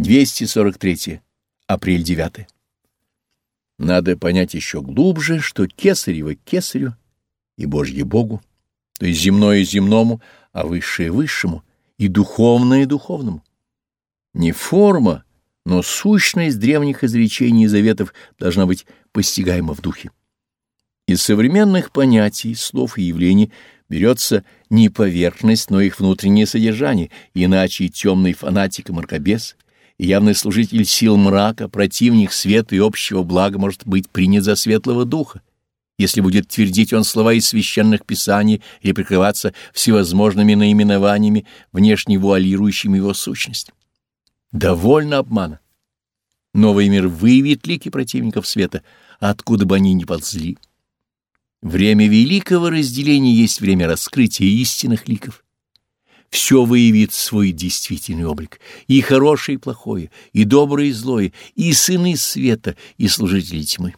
243. Апрель 9. Надо понять еще глубже, что кесарево кесарю и Божье Богу, то есть земное земному, а высшее высшему, и духовное духовному. Не форма, но сущность древних изречений и заветов должна быть постигаема в духе. Из современных понятий, слов и явлений берется не поверхность, но их внутреннее содержание, иначе темный фанатик и мракобес, и явный служитель сил мрака, противник света и общего блага может быть принят за светлого духа, если будет твердить он слова из священных писаний или прикрываться всевозможными наименованиями, внешне вуалирующими его сущность. Довольно обмана. Новый мир выявит лики противников света, откуда бы они ни ползли. Время великого разделения есть время раскрытия истинных ликов. Все выявит свой действительный облик, и хорошее, и плохое, и доброе, и злое, и сыны света, и служители тьмы.